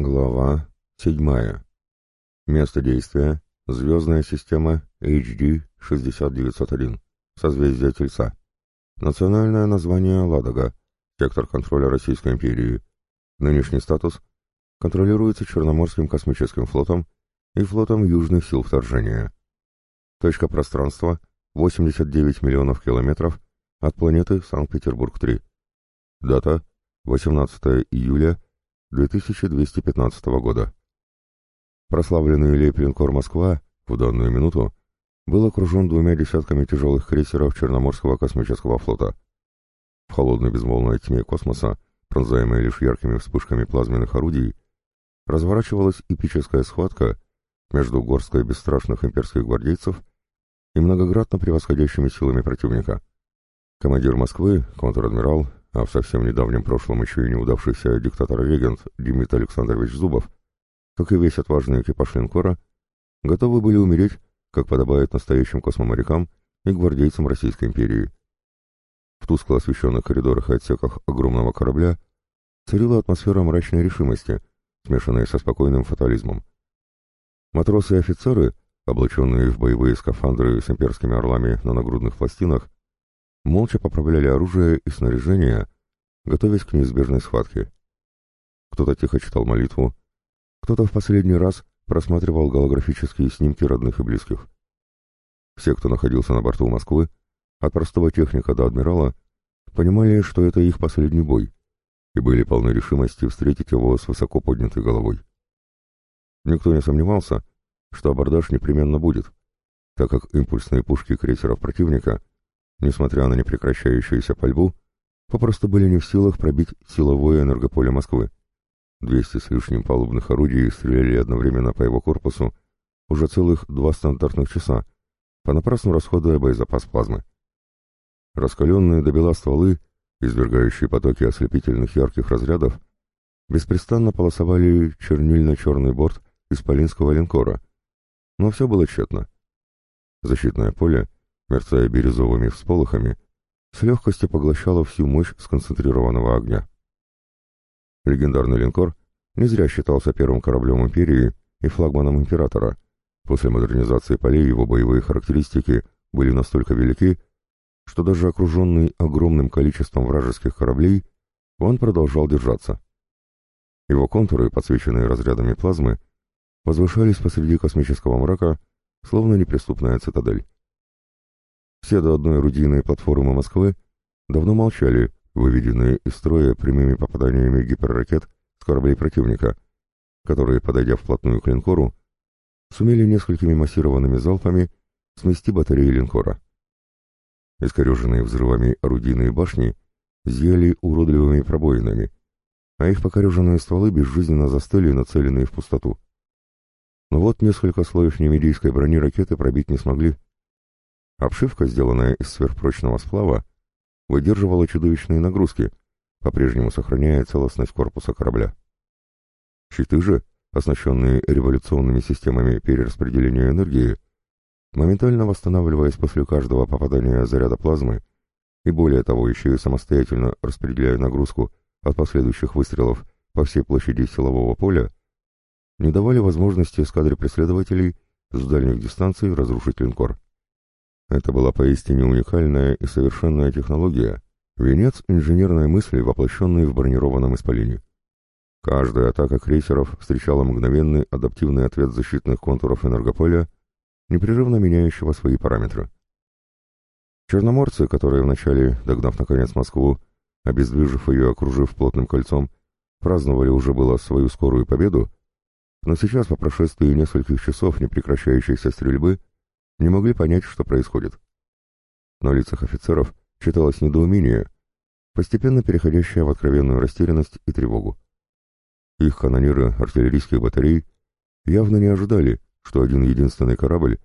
Глава 7. Место действия. Звездная система HD 60901. Созвездие Тельца. Национальное название Ладога. Сектор контроля Российской империи. Нынешний статус контролируется Черноморским космическим флотом и флотом Южных сил вторжения. Точка пространства 89 миллионов километров от планеты Санкт-Петербург-3. Дата 18 июля 2215 года. Прославленный лейб-линкор «Москва» в данную минуту был окружен двумя десятками тяжелых крейсеров Черноморского космического флота. В холодной безмолвной тьме космоса, пронзаемой лишь яркими вспышками плазменных орудий, разворачивалась эпическая схватка между горсткой бесстрашных имперских гвардейцев и многократно превосходящими силами противника. Командир Москвы, контр-адмирал а в совсем недавнем прошлом еще и неудавшийся диктатор-регент Демид Александрович Зубов, как и весь отважный экипаж линкора, готовы были умереть, как подобает настоящим космоморякам и гвардейцам Российской империи. В тускло освещенных коридорах и отсеках огромного корабля царила атмосфера мрачной решимости, смешанная со спокойным фатализмом. Матросы и офицеры, облаченные в боевые скафандры с имперскими орлами на нагрудных пластинах, молча поправляли оружие и снаряжение, готовясь к неизбежной схватке. Кто-то тихо читал молитву, кто-то в последний раз просматривал голографические снимки родных и близких. Все, кто находился на борту Москвы, от простого техника до адмирала, понимали, что это их последний бой, и были полны решимости встретить его с высоко поднятой головой. Никто не сомневался, что абордаж непременно будет, так как импульсные пушки крейсеров противника несмотря на непрекращающуюся пальбу, попросту были не в силах пробить силовое энергополе Москвы. Двести с лишним палубных орудий стреляли одновременно по его корпусу уже целых два стандартных часа, понапрасну расходуя боезапас плазмы. Раскаленные до бела стволы, извергающие потоки ослепительных ярких разрядов, беспрестанно полосовали чернильно-черный борт исполинского линкора, но все было тщетно. Защитное поле — мерцая бирюзовыми всполохами, с легкостью поглощала всю мощь сконцентрированного огня. Легендарный линкор не зря считался первым кораблем империи и флагманом императора. После модернизации полей его боевые характеристики были настолько велики, что даже окруженный огромным количеством вражеских кораблей, он продолжал держаться. Его контуры, подсвеченные разрядами плазмы, возвышались посреди космического мрака, словно неприступная цитадель. Все до одной орудийные платформы Москвы давно молчали, выведенные из строя прямыми попаданиями гиперракет с кораблей противника, которые, подойдя вплотную к линкору, сумели несколькими массированными залпами смести батареи линкора. Искореженные взрывами орудийные башни зъели уродливыми пробоинами, а их покореженные стволы безжизненно застыли, нацеленные в пустоту. Но вот несколько слоев немедийской брони ракеты пробить не смогли, Обшивка, сделанная из сверхпрочного сплава, выдерживала чудовищные нагрузки, по-прежнему сохраняя целостность корпуса корабля. Щиты же, оснащенные революционными системами перераспределения энергии, моментально восстанавливаясь после каждого попадания заряда плазмы, и более того еще и самостоятельно распределяя нагрузку от последующих выстрелов по всей площади силового поля, не давали возможности эскадре преследователей с дальних дистанций разрушить линкор. Это была поистине уникальная и совершенная технология, венец инженерной мысли, воплощенный в бронированном исполине. Каждая атака крейсеров встречала мгновенный адаптивный ответ защитных контуров энергополя, непрерывно меняющего свои параметры. Черноморцы, которые вначале, догнав наконец Москву, обездвижив ее окружив плотным кольцом, праздновали уже было свою скорую победу, но сейчас, по прошествии нескольких часов непрекращающейся стрельбы, не могли понять, что происходит. На лицах офицеров читалось недоумение, постепенно переходящее в откровенную растерянность и тревогу. Их канониры артиллерийских батарей явно не ожидали, что один единственный корабль,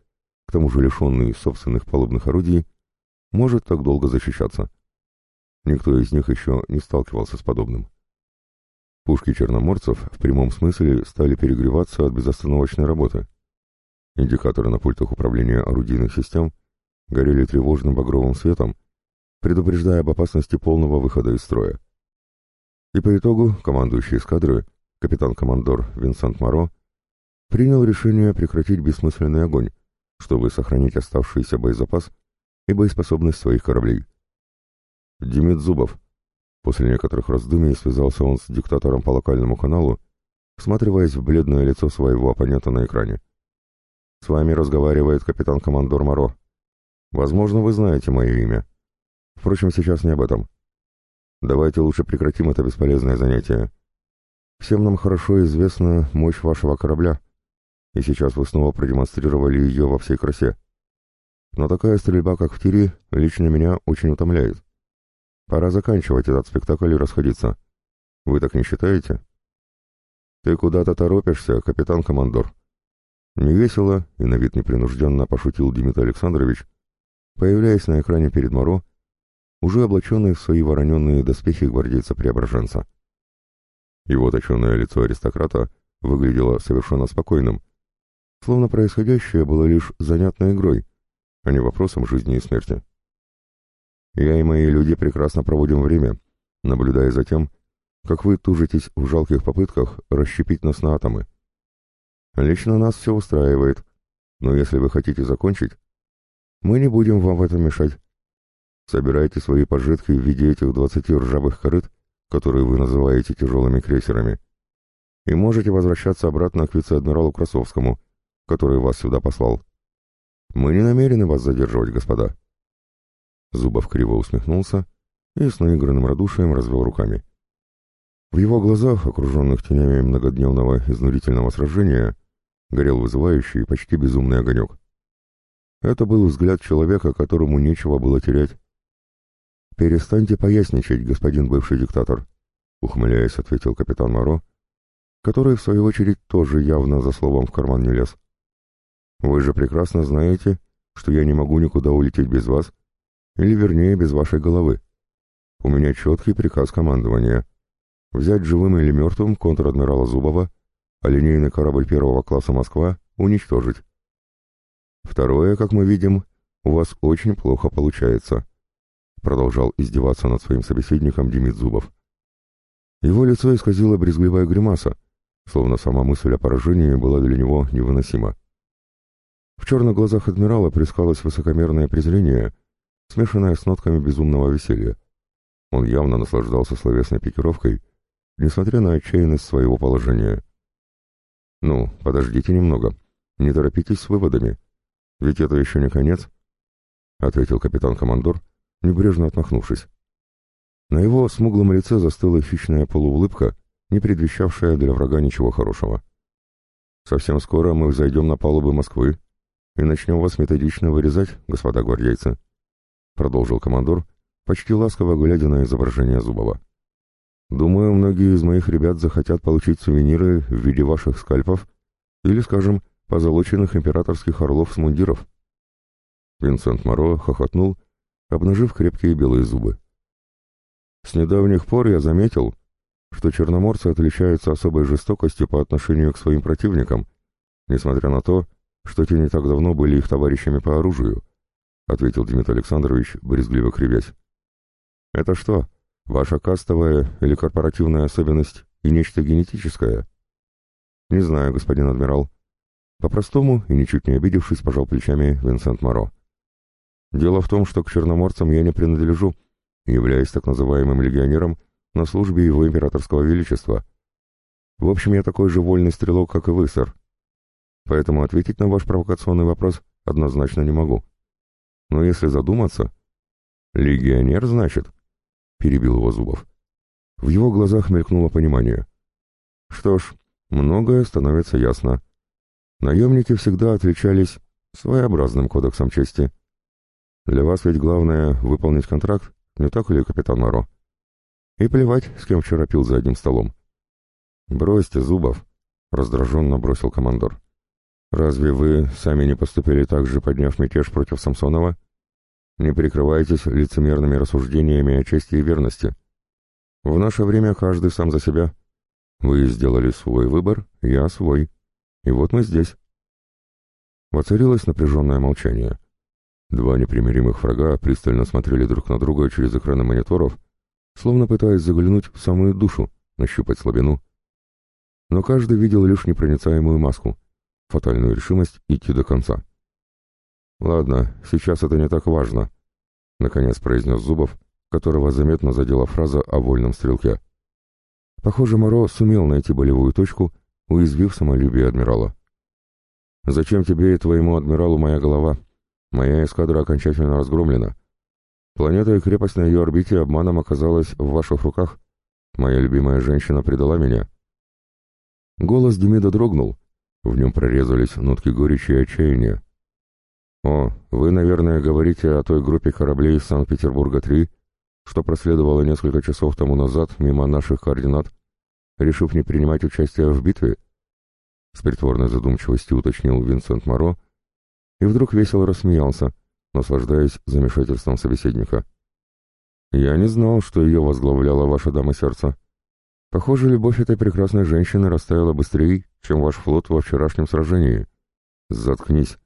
к тому же лишенный собственных палубных орудий, может так долго защищаться. Никто из них еще не сталкивался с подобным. Пушки черноморцев в прямом смысле стали перегреваться от безостановочной работы. Индикаторы на пультах управления орудийных систем горели тревожным багровым светом, предупреждая об опасности полного выхода из строя. И по итогу командующий эскадры, капитан-командор Винсент Моро, принял решение прекратить бессмысленный огонь, чтобы сохранить оставшийся боезапас и боеспособность своих кораблей. Демид Зубов. После некоторых раздумий связался он с диктатором по локальному каналу, всматриваясь в бледное лицо своего оппонента на экране. «С вами разговаривает капитан-командор Моро. Возможно, вы знаете мое имя. Впрочем, сейчас не об этом. Давайте лучше прекратим это бесполезное занятие. Всем нам хорошо известна мощь вашего корабля, и сейчас вы снова продемонстрировали ее во всей красе. Но такая стрельба, как в тире, лично меня очень утомляет. Пора заканчивать этот спектакль и расходиться. Вы так не считаете? Ты куда-то торопишься, капитан-командор. Невесело и на вид непринужденно пошутил Дмитрий Александрович, появляясь на экране перед Моро уже облаченный в свои вороненные доспехи гвардейца-преображенца. Его точенное лицо аристократа выглядело совершенно спокойным, словно происходящее было лишь занятной игрой, а не вопросом жизни и смерти. Я и мои люди прекрасно проводим время, наблюдая за тем, как вы тужитесь в жалких попытках расщепить нас на атомы. Лично нас все устраивает, но если вы хотите закончить, мы не будем вам в этом мешать. Собирайте свои пожитки в виде этих двадцати ржавых корыт, которые вы называете тяжелыми крейсерами, и можете возвращаться обратно к вице-адмиралу Красовскому, который вас сюда послал. Мы не намерены вас задерживать, господа. Зубов криво усмехнулся и с наигранным радушием развел руками. В его глазах, окруженных тенями многодневного изнурительного сражения, горел вызывающий, почти безумный огонек. Это был взгляд человека, которому нечего было терять, «Перестаньте поясничать, господин бывший диктатор», — ухмыляясь, ответил капитан Моро, который, в свою очередь, тоже явно за словом в карман не лез. «Вы же прекрасно знаете, что я не могу никуда улететь без вас, или, вернее, без вашей головы. У меня четкий приказ командования — взять живым или мертвым контр-адмирала Зубова, а линейный корабль первого класса «Москва» уничтожить. Второе, как мы видим, у вас очень плохо получается» продолжал издеваться над своим собеседником Демид Зубов. Его лицо исказило брезгливая гримаса, словно сама мысль о поражении была для него невыносима. В черных глазах адмирала плескалось высокомерное презрение, смешанное с нотками безумного веселья. Он явно наслаждался словесной пикировкой, несмотря на отчаянность своего положения. «Ну, подождите немного, не торопитесь с выводами, ведь это еще не конец», — ответил капитан-командор, — небрежно отмахнувшись. На его смуглом лице застыла хищная полуулыбка, не предвещавшая для врага ничего хорошего. «Совсем скоро мы взойдем на палубы Москвы и начнем вас методично вырезать, господа гвардейцы», — продолжил командор, почти ласково глядя на изображение Зубова. «Думаю, многие из моих ребят захотят получить сувениры в виде ваших скальпов или, скажем, позолоченных императорских орлов с мундиров». Винсент Моро хохотнул обнажив крепкие белые зубы. С недавних пор я заметил, что черноморцы отличаются особой жестокостью по отношению к своим противникам, несмотря на то, что те не так давно были их товарищами по оружию, ответил Дмитрий Александрович, брезгливо кривясь. Это что, ваша кастовая или корпоративная особенность и нечто генетическое? Не знаю, господин адмирал. По-простому и ничуть не обидевшись, пожал плечами Винсент Моро. Дело в том, что к черноморцам я не принадлежу, являясь так называемым легионером на службе его императорского величества. В общем, я такой же вольный стрелок, как и вы, сэр. Поэтому ответить на ваш провокационный вопрос однозначно не могу. Но если задуматься... «Легионер, значит?» — перебил его Зубов. В его глазах мелькнуло понимание. Что ж, многое становится ясно. Наемники всегда отличались своеобразным кодексом чести — для вас ведь главное выполнить контракт, не так ли, капитан Моро? И плевать, с кем вчера пил за одним столом. Бросьте, Зубов, раздраженно бросил командор. Разве вы сами не поступили так же, подняв мятеж против Самсонова? Не прикрывайтесь лицемерными рассуждениями о чести и верности. В наше время каждый сам за себя. Вы сделали свой выбор, я свой. И вот мы здесь. Воцарилось напряженное молчание. Два непримиримых врага пристально смотрели друг на друга через экраны мониторов, словно пытаясь заглянуть в самую душу, нащупать слабину. но каждый видел лишь непроницаемую маску, фатальную решимость идти до конца. «Ладно, сейчас это не так важно», — наконец произнес Зубов, которого заметно задела фраза о вольном стрелке. Похоже, Моро сумел найти болевую точку, уязвив самолюбие адмирала. «Зачем тебе и твоему адмиралу моя голова? Моя эскадра окончательно разгромлена. Планета и крепость на ее орбите обманом оказалась в ваших руках. Моя любимая женщина предала меня. Голос Демида дрогнул. В нем прорезались нотки горечи и отчаяния. «О, вы, наверное, говорите о той группе кораблей из Санкт-Петербурга-3, что проследовало несколько часов тому назад мимо наших координат, решив не принимать участие в битве?» С притворной задумчивостью уточнил Винсент Моро и вдруг весело рассмеялся, наслаждаясь замешательством собеседника. «Я не знал, что ее возглавляла ваша дама сердца. Похоже, любовь этой прекрасной женщины растаяла быстрее, чем ваш флот во вчерашнем сражении. Заткнись,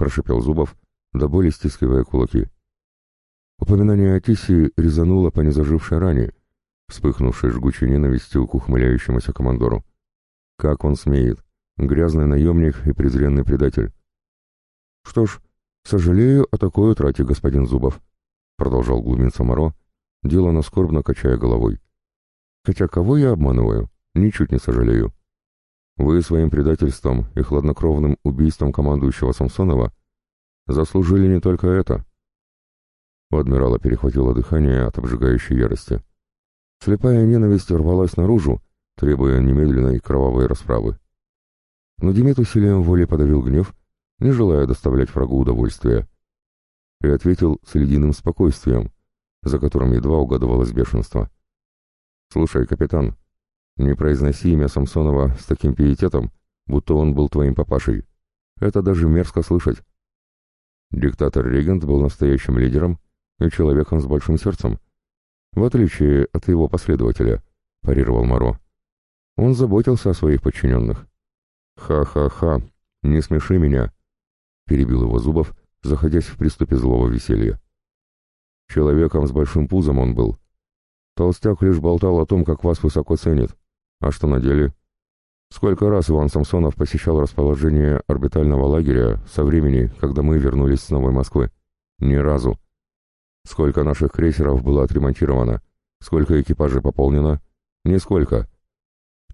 прошипел Зубов, до боли стискивая кулаки. Упоминание о Тисе резануло по незажившей ране, вспыхнувшей жгучей ненавистью к ухмыляющемуся командору. Как он смеет? Грязный наемник и презренный предатель. Что ж, сожалею о такой утрате, господин Зубов, продолжал глумиться Моро, делано скорбно качая головой. Хотя кого я обманываю, ничуть не сожалею. Вы своим предательством и хладнокровным убийством командующего Самсонова заслужили не только это. У адмирала перехватило дыхание от обжигающей ярости. Слепая ненависть рвалась наружу, требуя немедленной кровавой расправы. Но Демид усилием воли подавил гнев, не желая доставлять врагу удовольствия, и ответил с ледяным спокойствием, за которым едва угадывалось бешенство. «Слушай, капитан, не произноси имя Самсонова с таким пиететом, будто он был твоим папашей. Это даже мерзко слышать». Диктатор-регент был настоящим лидером и человеком с большим сердцем, в отличие от его последователя, парировал Моро. Он заботился о своих подчиненных. «Ха-ха-ха, не смеши меня», — перебил его Зубов, заходясь в приступе злого веселья. Человеком с большим пузом он был, Толстяк лишь болтал о том, как вас высоко ценит. А что на деле? Сколько раз Иван Самсонов посещал расположение орбитального лагеря со времени, когда мы вернулись с Новой Москвы? Ни разу. Сколько наших крейсеров было отремонтировано? Сколько экипажей пополнено? Нисколько.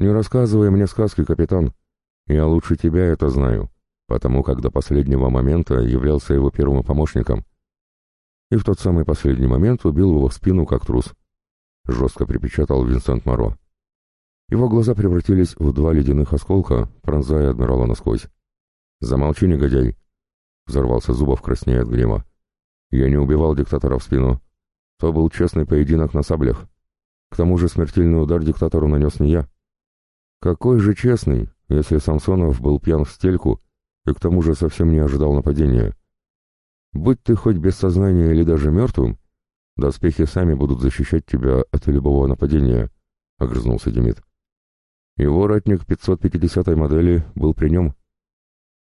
Не рассказывай мне сказки, капитан. Я лучше тебя это знаю, потому как до последнего момента являлся его первым помощником. И в тот самый последний момент убил его в спину, как трус. — жестко припечатал Винсент Моро. Его глаза превратились в два ледяных осколка, пронзая адмирала насквозь. «Замолчи, негодяй!» — взорвался Зубов краснея от гнева. «Я не убивал диктатора в спину. То был честный поединок на саблях. К тому же смертельный удар диктатору нанес не я. Какой же честный, если Самсонов был пьян в стельку и к тому же совсем не ожидал нападения? Будь ты хоть без сознания или даже мертвым, Доспехи сами будут защищать тебя от любого нападения, — огрызнулся Демид. Его ратник 550 модели был при нем.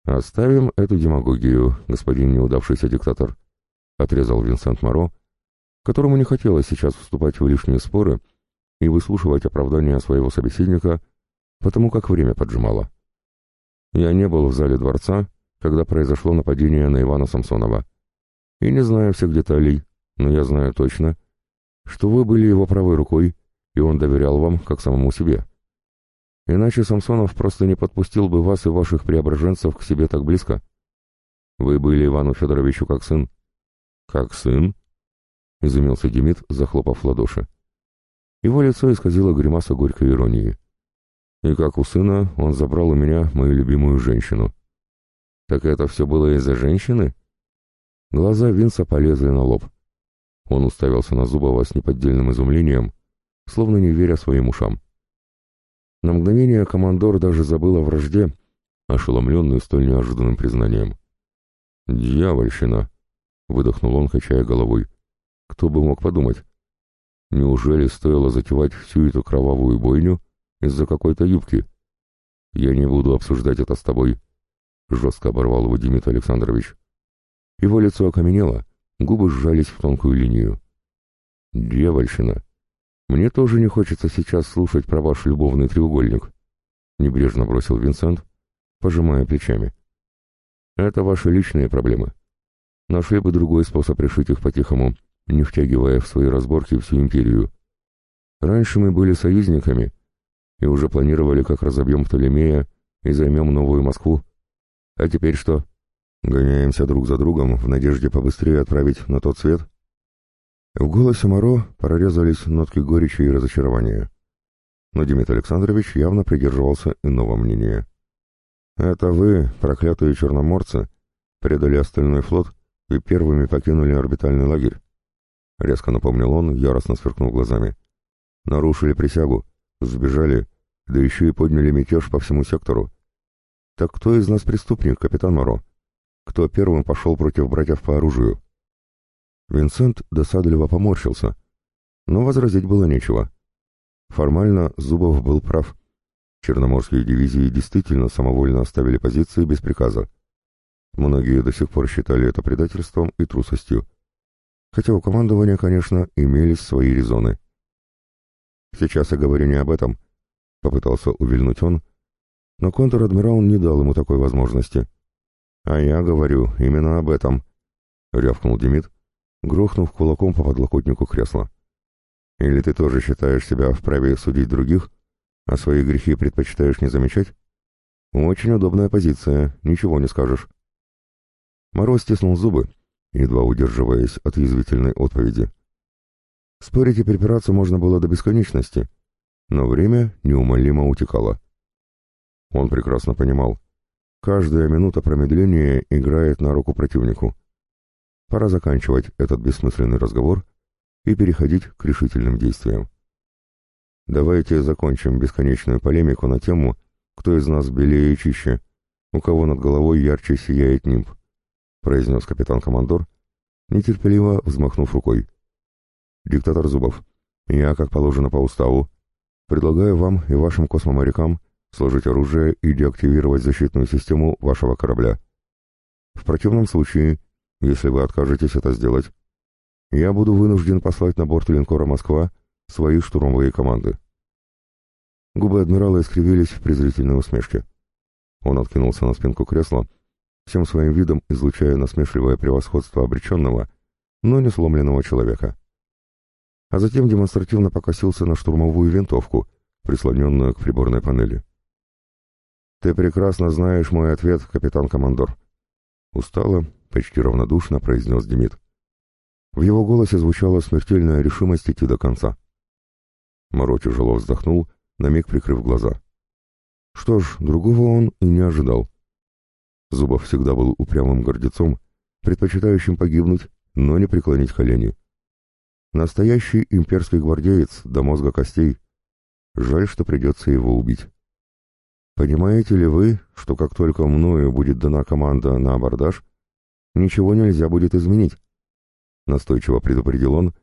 Оставим эту демагогию, господин неудавшийся диктатор, — отрезал Винсент Моро, которому не хотелось сейчас вступать в лишние споры и выслушивать оправдания своего собеседника, потому как время поджимало. Я не был в зале дворца, когда произошло нападение на Ивана Самсонова, и не знаю всех деталей, но я знаю точно, что вы были его правой рукой, и он доверял вам, как самому себе. Иначе Самсонов просто не подпустил бы вас и ваших преображенцев к себе так близко. Вы были Ивану Федоровичу как сын. Как сын? Изумился Демид, захлопав в ладоши. Его лицо исказило гримаса горькой иронии. И как у сына он забрал у меня мою любимую женщину. Так это все было из-за женщины? Глаза Винса полезли на лоб. Он уставился на Зубова с неподдельным изумлением, словно не веря своим ушам. На мгновение командор даже забыл о вражде, ошеломленный столь неожиданным признанием. «Дьявольщина!» — выдохнул он, качая головой. «Кто бы мог подумать? Неужели стоило затевать всю эту кровавую бойню из-за какой-то юбки? Я не буду обсуждать это с тобой», — жестко оборвал его Дмитрий Александрович. Его лицо окаменело, Губы сжались в тонкую линию. «Дьявольщина! Мне тоже не хочется сейчас слушать про ваш любовный треугольник. небрежно бросил Винсент, пожимая плечами. Это ваши личные проблемы. Нашли бы другой способ решить их по-тихому, не втягивая в свои разборки всю империю. Раньше мы были союзниками и уже планировали, как разобьем Птолемея и займем новую Москву. А теперь что? Гоняемся друг за другом в надежде побыстрее отправить на тот свет? В голосе Моро прорезались нотки горечи и разочарования. Но Дмитрий Александрович явно придерживался иного мнения. «Это вы, проклятые черноморцы, предали остальной флот и первыми покинули орбитальный лагерь», — резко напомнил он, яростно сверкнув глазами. «Нарушили присягу, сбежали, да еще и подняли мятеж по всему сектору. Так кто из нас преступник, капитан Моро? Кто первым пошел против братьев по оружию?» Винсент досадливо поморщился, но возразить было нечего. Формально Зубов был прав. Черноморские дивизии действительно самовольно оставили позиции без приказа. Многие до сих пор считали это предательством и трусостью. Хотя у командования, конечно, имелись свои резоны. «Сейчас я говорю не об этом», — попытался увильнуть он, но контр-адмирал не дал ему такой возможности. «А я говорю именно об этом», — рявкнул Демид, грохнув кулаком по подлокотнику кресла. «Или ты тоже считаешь себя вправе судить других?» а свои грехи предпочитаешь не замечать? Очень удобная позиция, ничего не скажешь. Мороз стиснул зубы, едва удерживаясь от язвительной отповеди. Спорить и припираться можно было до бесконечности, но время неумолимо утекало. Он прекрасно понимал, каждая минута промедления играет на руку противнику. Пора заканчивать этот бессмысленный разговор и переходить к решительным действиям. Давайте закончим бесконечную полемику на тему, кто из нас белее и чище, у кого над головой ярче сияет нимб, произнес капитан-командор, нетерпеливо взмахнув рукой. Диктатор Зубов, я, как положено по уставу, предлагаю вам и вашим космоморякам сложить оружие и деактивировать защитную систему вашего корабля. В противном случае, если вы откажетесь это сделать, я буду вынужден послать на борт линкора «Москва» свои штурмовые команды. Губы адмирала искривились в презрительной усмешке. Он откинулся на спинку кресла, всем своим видом излучая насмешливое превосходство обреченного, но не сломленного человека. А затем демонстративно покосился на штурмовую винтовку, прислоненную к приборной панели. «Ты прекрасно знаешь мой ответ, капитан-командор». Устало, почти равнодушно произнес Демид. В его голосе звучала смертельная решимость идти до конца. Моро тяжело вздохнул, на миг прикрыв глаза. Что ж, другого он и не ожидал. Зубов всегда был упрямым гордецом, предпочитающим погибнуть, но не преклонить колени. Настоящий имперский гвардеец до мозга костей. Жаль, что придется его убить. Понимаете ли вы, что как только мною будет дана команда на абордаж, ничего нельзя будет изменить? Настойчиво предупредил он,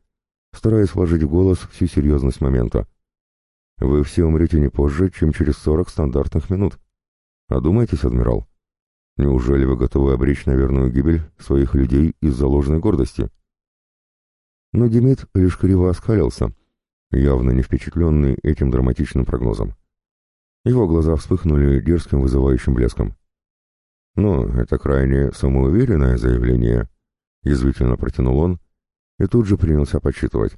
стараясь вложить в голос всю серьезность момента. «Вы все умрете не позже, чем через сорок стандартных минут. Одумайтесь, адмирал. Неужели вы готовы обречь на верную гибель своих людей из-за ложной гордости?» Но Демид лишь криво оскалился, явно не впечатленный этим драматичным прогнозом. Его глаза вспыхнули дерзким вызывающим блеском. «Ну, это крайне самоуверенное заявление», — язвительно протянул он, и тут же принялся подсчитывать.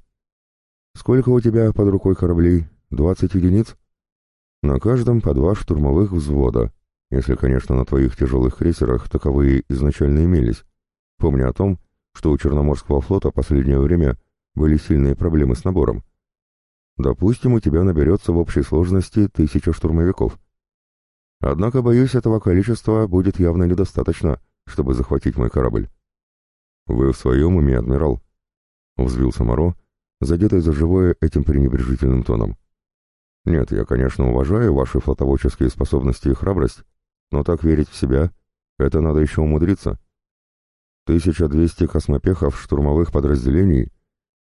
«Сколько у тебя под рукой кораблей? Двадцать единиц?» «На каждом по два штурмовых взвода, если, конечно, на твоих тяжелых крейсерах таковые изначально имелись, помня о том, что у Черноморского флота последнее время были сильные проблемы с набором. Допустим, у тебя наберется в общей сложности тысяча штурмовиков. Однако, боюсь, этого количества будет явно недостаточно, чтобы захватить мой корабль. Вы в своем уме, адмирал?» — взвился Моро, задетый за живое этим пренебрежительным тоном. «Нет, я, конечно, уважаю ваши флотоводческие способности и храбрость, но так верить в себя — это надо еще умудриться. 1200 космопехов штурмовых подразделений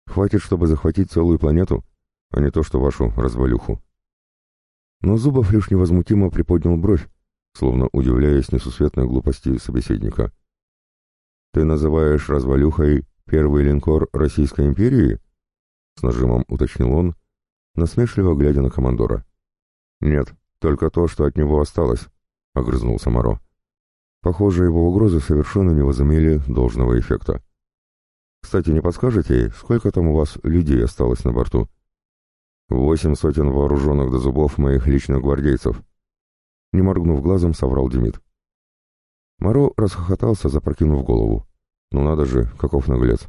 хватит, чтобы захватить целую планету, а не то что вашу развалюху». Но Зубов лишь невозмутимо приподнял бровь, словно удивляясь несусветной глупости собеседника. «Ты называешь развалюхой «Первый линкор Российской империи?» — с нажимом уточнил он, насмешливо глядя на командора. «Нет», «Только то, что от него осталось», — огрызнулся Моро. Похоже, его угрозы совершенно не возымели должного эффекта. «Кстати, не подскажете, сколько там у вас людей осталось на борту?» «Восемь сотен вооруженных до зубов моих личных гвардейцев», — не моргнув глазом, соврал Демид. Моро расхохотался, запрокинув голову. «Ну надо же, каков наглец!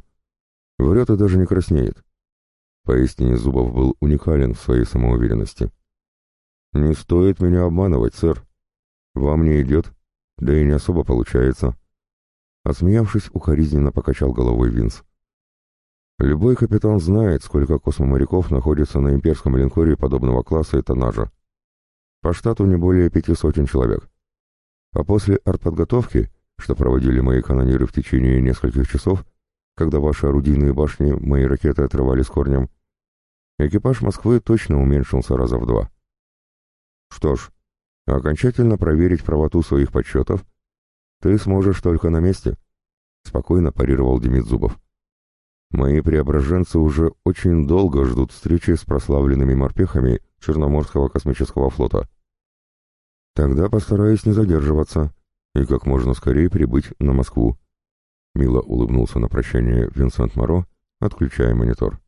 Врет и даже не краснеет». Поистине Зубов был уникален в своей самоуверенности. «Не стоит меня обманывать, сэр. Вам не идет, да и не особо получается. Осмеявшись, укоризненно покачал головой Винс. Любой капитан знает, сколько космоморяков находится на имперском линкоре подобного класса и тоннажа. По штату не более пяти сотен человек. А после артподготовки, что проводили мои канониры в течение нескольких часов, когда ваши орудийные башни мои ракеты отрывали с корнем, экипаж Москвы точно уменьшился раза в два. Что ж, окончательно проверить правоту своих подсчетов ты сможешь только на месте, — спокойно парировал Демид Зубов. Мои преображенцы уже очень долго ждут встречи с прославленными морпехами Черноморского космического флота. Тогда постараюсь не задерживаться и как можно скорее прибыть на Москву. Мило улыбнулся на прощание Винсент Моро, отключая монитор.